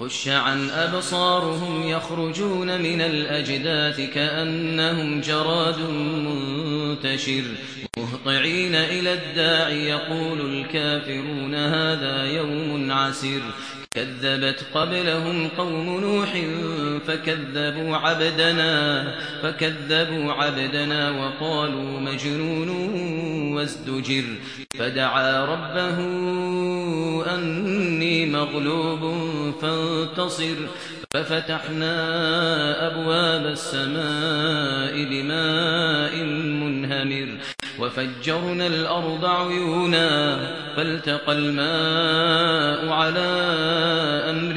خش عن أبصارهم يخرجون من الأجداث كأنهم جراد منتشر. مهطعين إلى الداع يقول الكافرون هذا يوم عسر كذبت قبلهم قوم نوح فكذبوا عبدنا فكذبوا عبدنا وقالوا مجنون وازدجر. فدعا ربه أني مغلوب فانتصر. ففتحنا أبواب السماء بماء منهمر. وفجرنا الأرض عيونا فالتقى الماء على أمر